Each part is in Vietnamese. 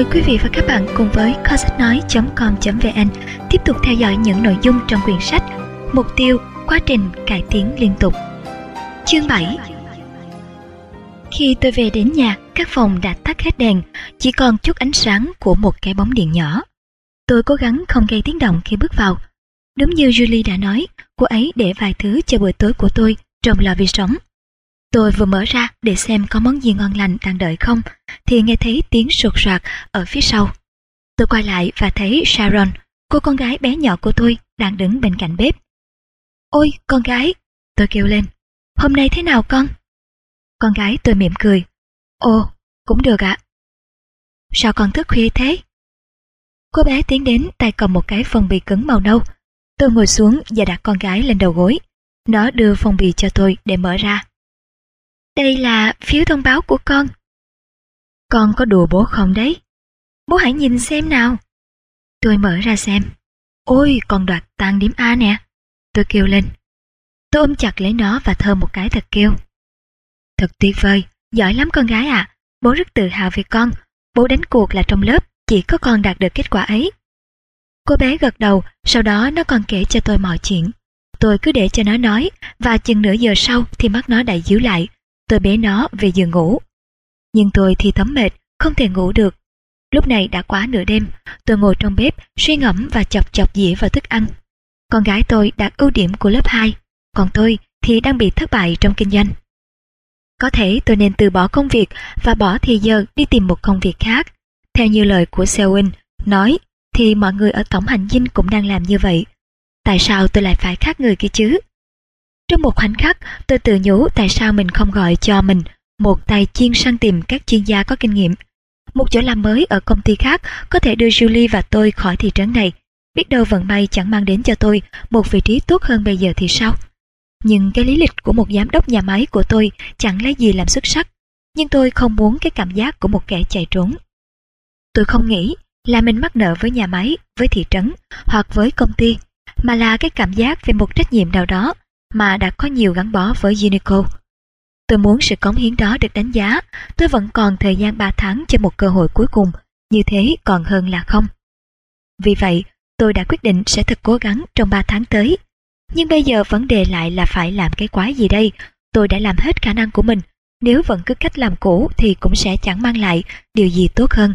Mời quý vị và các bạn cùng với kho sách nói.com.vn tiếp tục theo dõi những nội dung trong quyển sách Mục tiêu quá trình cải tiến liên tục. Chương 7 Khi tôi về đến nhà, các phòng đã tắt hết đèn, chỉ còn chút ánh sáng của một cái bóng điện nhỏ. Tôi cố gắng không gây tiếng động khi bước vào. Đúng như Julie đã nói, cô ấy để vài thứ cho bữa tối của tôi trong lò vi sóng. Tôi vừa mở ra để xem có món gì ngon lành đang đợi không, thì nghe thấy tiếng sột soạt ở phía sau. Tôi quay lại và thấy Sharon, cô con gái bé nhỏ của tôi, đang đứng bên cạnh bếp. Ôi, con gái! Tôi kêu lên. Hôm nay thế nào con? Con gái tôi mỉm cười. Ồ, cũng được ạ. Sao con thức khuya thế? Cô bé tiến đến tay cầm một cái phong bì cứng màu nâu. Tôi ngồi xuống và đặt con gái lên đầu gối. Nó đưa phong bì cho tôi để mở ra. Đây là phiếu thông báo của con. Con có đùa bố không đấy? Bố hãy nhìn xem nào. Tôi mở ra xem. Ôi, con đoạt tan điểm A nè. Tôi kêu lên. Tôi ôm chặt lấy nó và thơm một cái thật kêu. Thật tuyệt vời, giỏi lắm con gái ạ. À. Bố rất tự hào về con. Bố đánh cuộc là trong lớp chỉ có con đạt được kết quả ấy. Cô bé gật đầu, sau đó nó còn kể cho tôi mọi chuyện. Tôi cứ để cho nó nói, và chừng nửa giờ sau thì mắt nó đã díu lại. Tôi bế nó về giường ngủ. Nhưng tôi thì thấm mệt, không thể ngủ được. Lúc này đã quá nửa đêm, tôi ngồi trong bếp, suy ngẫm và chọc chọc dĩa vào thức ăn. Con gái tôi đạt ưu điểm của lớp 2, còn tôi thì đang bị thất bại trong kinh doanh. Có thể tôi nên từ bỏ công việc và bỏ thời giờ đi tìm một công việc khác. Theo như lời của Selwyn nói, thì mọi người ở tổng hành dinh cũng đang làm như vậy. Tại sao tôi lại phải khác người kia chứ? Trong một khoảnh khắc, tôi tự nhủ tại sao mình không gọi cho mình một tay chuyên săn tìm các chuyên gia có kinh nghiệm. Một chỗ làm mới ở công ty khác có thể đưa Julie và tôi khỏi thị trấn này. Biết đâu vận may chẳng mang đến cho tôi một vị trí tốt hơn bây giờ thì sao? Nhưng cái lý lịch của một giám đốc nhà máy của tôi chẳng lấy gì làm xuất sắc. Nhưng tôi không muốn cái cảm giác của một kẻ chạy trốn. Tôi không nghĩ là mình mắc nợ với nhà máy, với thị trấn hoặc với công ty, mà là cái cảm giác về một trách nhiệm nào đó mà đã có nhiều gắn bó với Unico. Tôi muốn sự cống hiến đó được đánh giá, tôi vẫn còn thời gian 3 tháng cho một cơ hội cuối cùng, như thế còn hơn là không. Vì vậy, tôi đã quyết định sẽ thật cố gắng trong 3 tháng tới. Nhưng bây giờ vấn đề lại là phải làm cái quái gì đây? Tôi đã làm hết khả năng của mình, nếu vẫn cứ cách làm cũ thì cũng sẽ chẳng mang lại điều gì tốt hơn.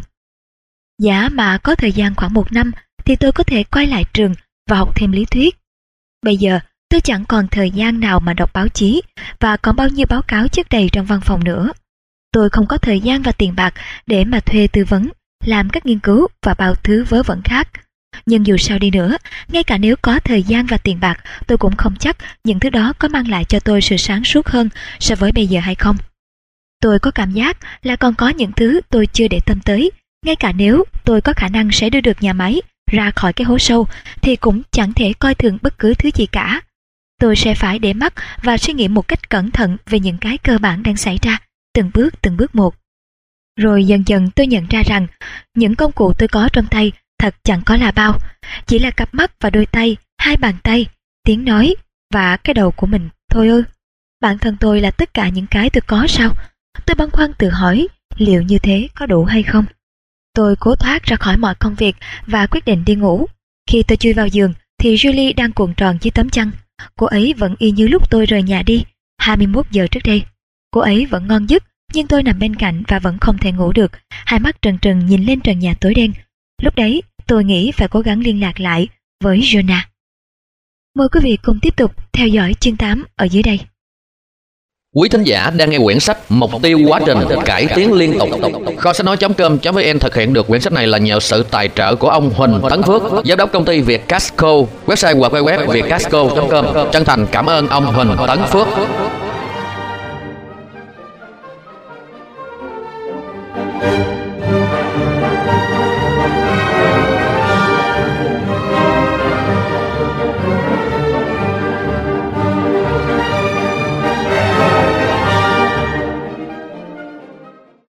Giả mà có thời gian khoảng một năm thì tôi có thể quay lại trường và học thêm lý thuyết. Bây giờ tôi chẳng còn thời gian nào mà đọc báo chí và còn bao nhiêu báo cáo chất đầy trong văn phòng nữa. Tôi không có thời gian và tiền bạc để mà thuê tư vấn, làm các nghiên cứu và bao thứ vớ vẩn khác. Nhưng dù sao đi nữa, ngay cả nếu có thời gian và tiền bạc, tôi cũng không chắc những thứ đó có mang lại cho tôi sự sáng suốt hơn so với bây giờ hay không. Tôi có cảm giác là còn có những thứ tôi chưa để tâm tới, ngay cả nếu tôi có khả năng sẽ đưa được nhà máy ra khỏi cái hố sâu thì cũng chẳng thể coi thường bất cứ thứ gì cả. Tôi sẽ phải để mắt và suy nghĩ một cách cẩn thận về những cái cơ bản đang xảy ra, từng bước từng bước một. Rồi dần dần tôi nhận ra rằng những công cụ tôi có trong tay thật chẳng có là bao, chỉ là cặp mắt và đôi tay, hai bàn tay, tiếng nói và cái đầu của mình thôi ư. Bản thân tôi là tất cả những cái tôi có sao? Tôi băn khoăn tự hỏi liệu như thế có đủ hay không? Tôi cố thoát ra khỏi mọi công việc và quyết định đi ngủ. Khi tôi chui vào giường thì Julie đang cuộn tròn dưới tấm chăn. Cô ấy vẫn y như lúc tôi rời nhà đi, 21 giờ trước đây. Cô ấy vẫn ngon giấc, nhưng tôi nằm bên cạnh và vẫn không thể ngủ được, hai mắt trần trừng nhìn lên trần nhà tối đen. Lúc đấy, tôi nghĩ phải cố gắng liên lạc lại với Jonah. Mời quý vị cùng tiếp tục theo dõi chương 8 ở dưới đây. Quý thính giả đang nghe quyển sách Mục tiêu quá trình cải tiến liên tục. Kho sách nói.com.vn thực hiện được quyển sách này là nhờ sự tài trợ của ông Huỳnh Tấn Phước, giám đốc công ty Việt Casco, website hoặc web vietcasco.com. Chân thành cảm ơn ông Huỳnh Tấn Phước.